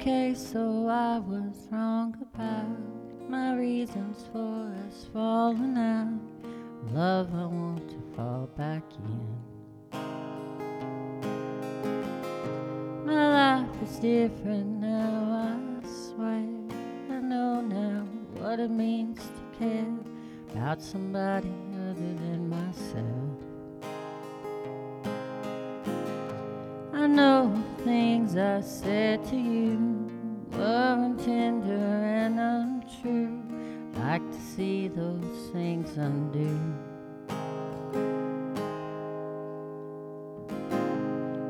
Okay, so I was wrong about my reasons for us falling out. Love, I want to fall back in. My life is different now, I swear. I know now what it means to care about somebody things I said to you weren't tender and untrue. Like to see those things undo.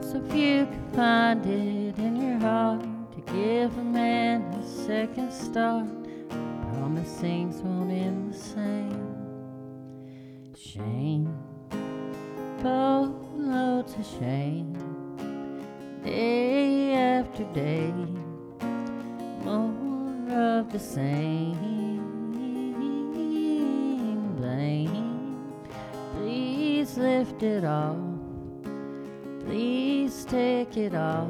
So if you can find it in your heart to give a man a second start, I promise things won't end the same. Shame, boatloads of shame, day after day, more of the same. Blame, please lift it off. Please take it off.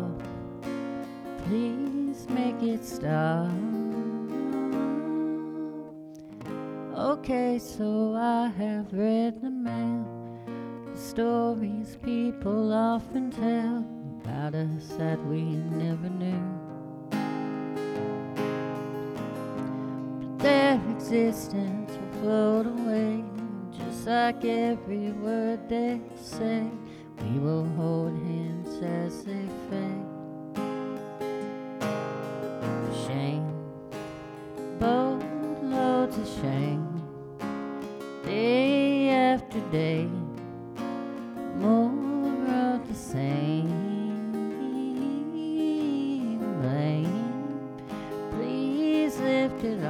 Please make it stop. Okay, so I have read the mail. The stories people often tell about us that we never knew. But their existence will float away, just like every word they say. We will hold hands as they fade.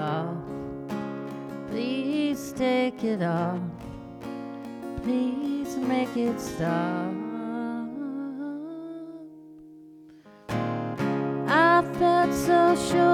Off, please take it off. Please make it stop. I felt so sure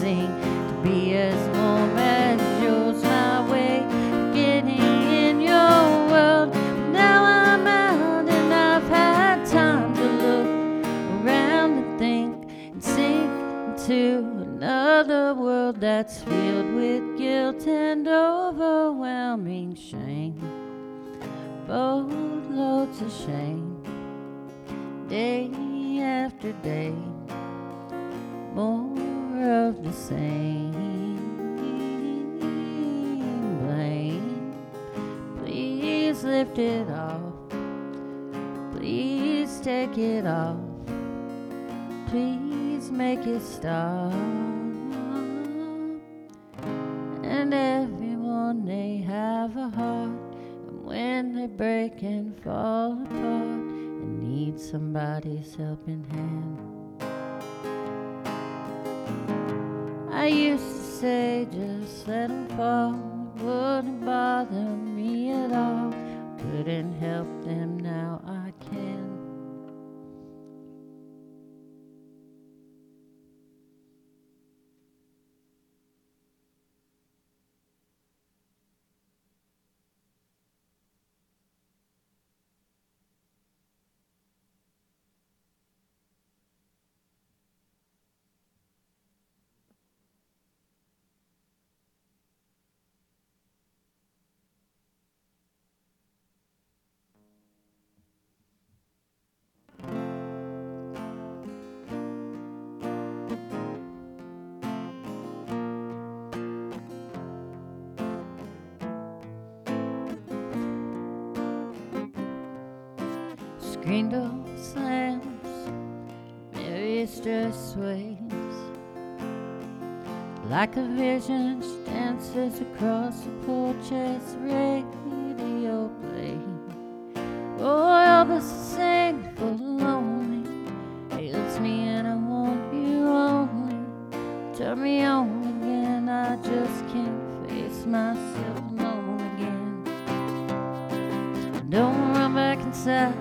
To be as warm as yours. My way getting in your world. Now I'm out and I've had time to look around and think and sink into another world that's filled with guilt and overwhelming shame. Boatloads of shame, day after day, more of the same. Blame, please lift it off. Please take it off. Please make it stop. And everyone they have a heart, and when they break and fall apart, and need somebody's helping hand. Just let 'em fall, it wouldn't bother me at all. Couldn't help Door slams, Mary's dress sways. Like a vision, she dances across the porch as radio plays. Roy Orbison sing for the lonely. Hails me and I want you only. Turn me on again, I just can't face myself alone again. Don't run back inside,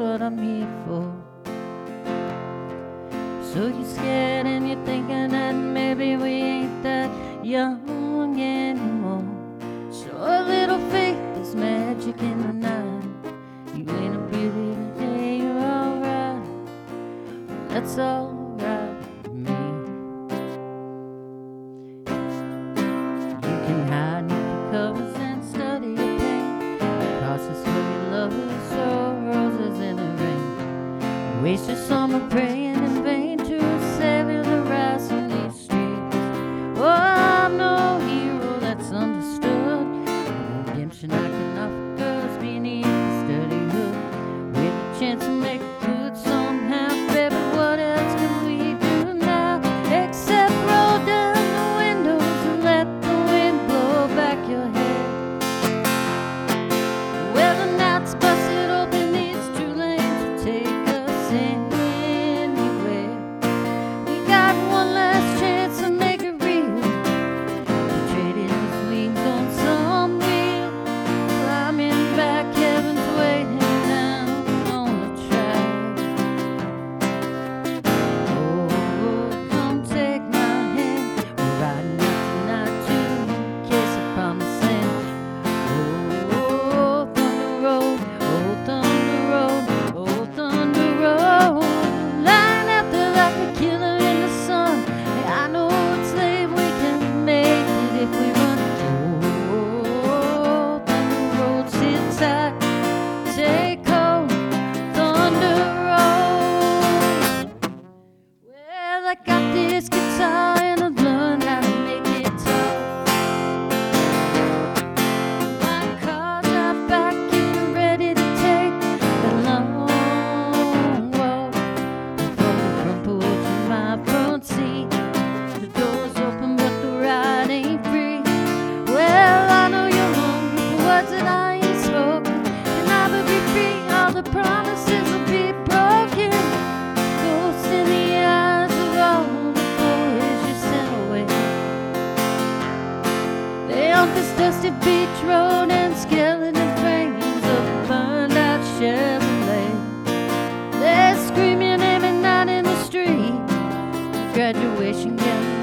what I'm here for. So you're scared and you're thinking that maybe we ain't that young.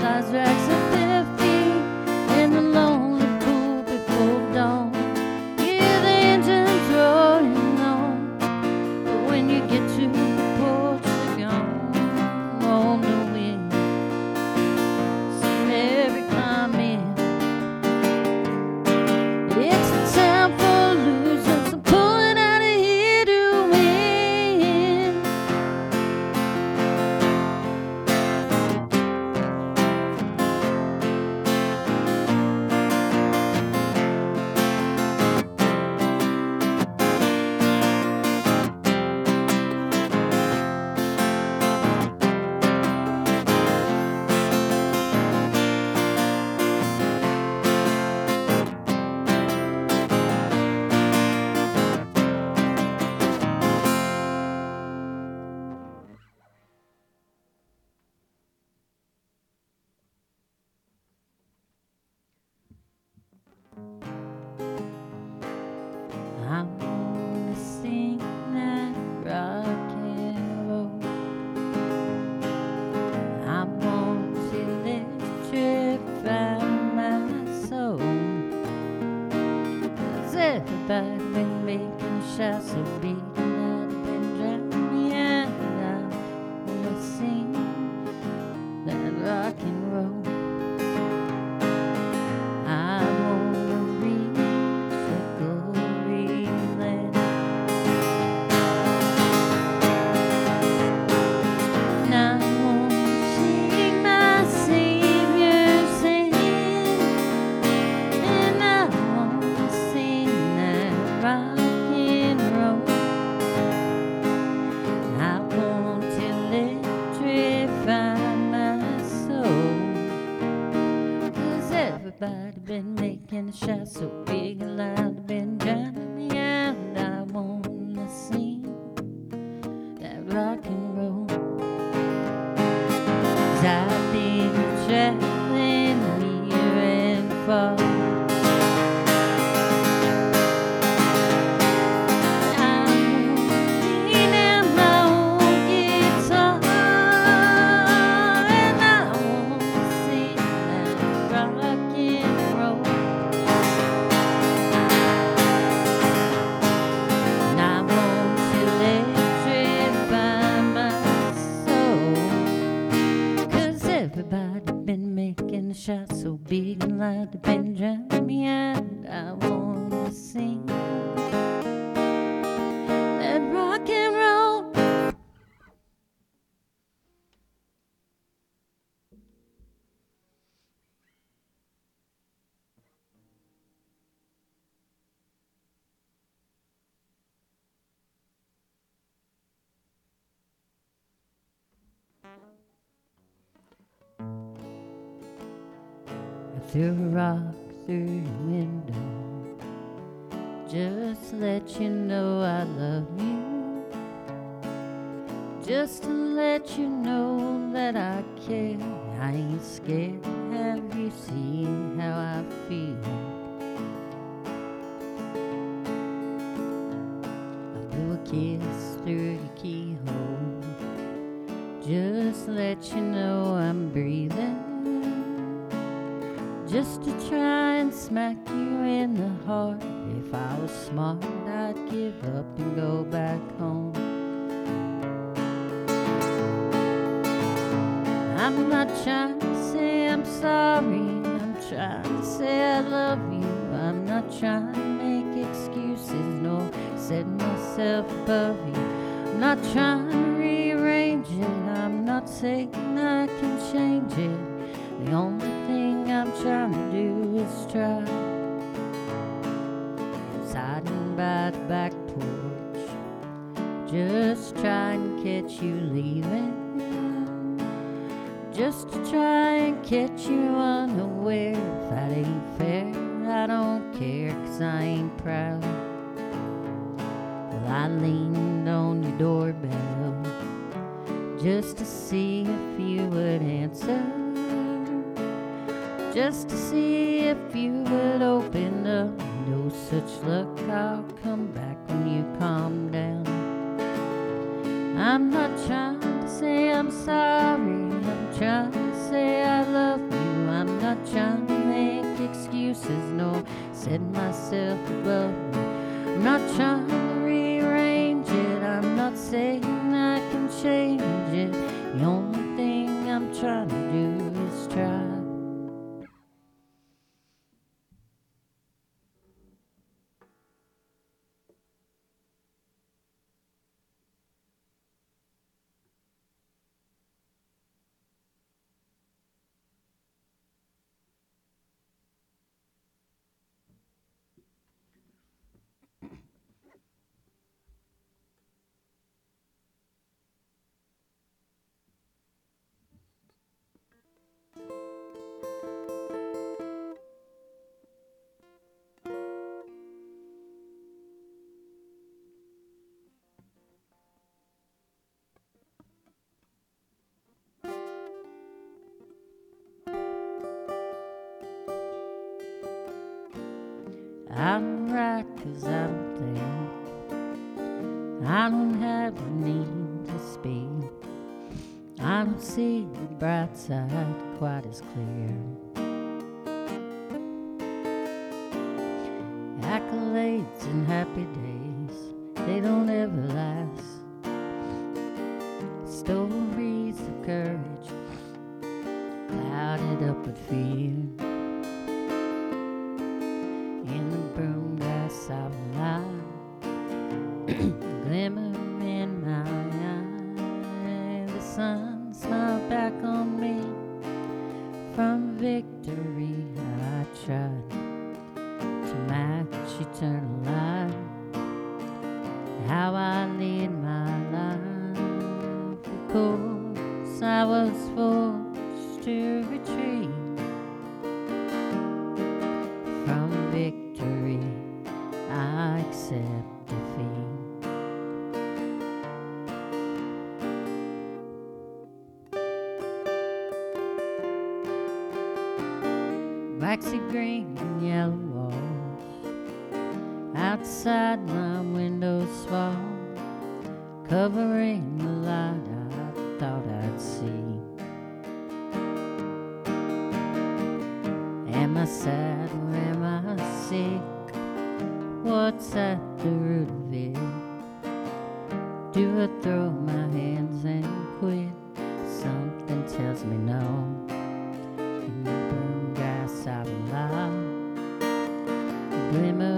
God's resurrection. Cause I've been traveling near and far. Big like the Benjamin, and I wanna sing Threw a rock through your window. Just to let you know I love you. Just to let you know that I care. I ain't scared. Have you seen how I feel? I blew a kiss through your keyhole. Just to let you know I'm breathing just to try and smack you in the heart. If I was smart, I'd give up and go back home. I'm not trying to say I'm sorry, I'm trying to say I love you. I'm not trying to make excuses, nor set myself above you. I'm not trying to rearrange it, I'm not saying I can change it. Do is try. It's by the back porch, just trying to catch you leaving. Just to try and catch you unaware. If that ain't fair, I don't care, cause I ain't proud. Well, I leaned on your doorbell just to see if you would answer just to see if you would open up. No such luck, I'll come back when you calm down. I'm not trying to say I'm sorry, I'm trying to say I love you. I'm not trying to make excuses, no, set myself above. I'm not trying to rearrange it, I'm not saying I'm right cause I don't think I don't have the need to speak. I don't see the bright side quite as clear. Accolades and happy days, they don't ever sun Waxy green and yellow walls outside my window swall, covering the light I thought I'd see. Am I sad or am I sick? What's at the root of it? Do I throw my hands and quit? Something tells me no. glimmer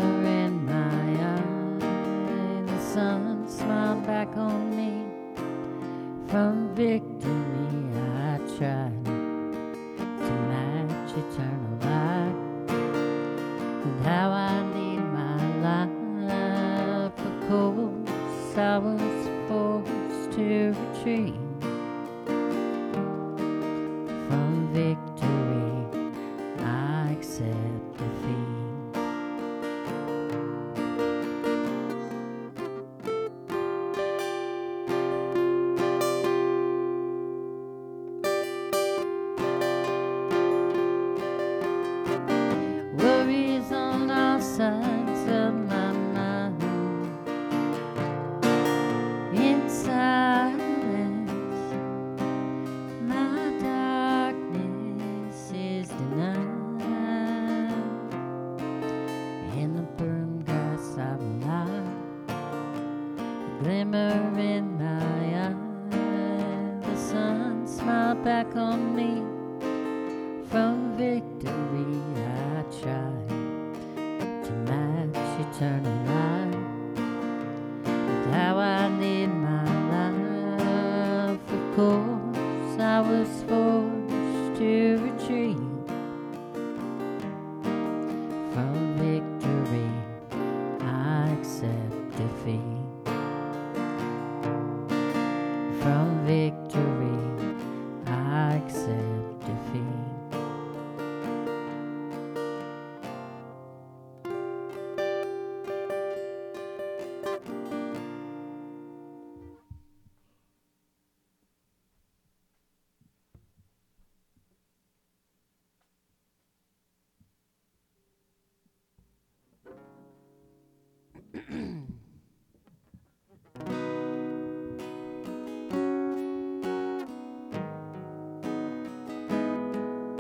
in my eyes, The sun smiled back on me. From victory, I tried to match eternal light.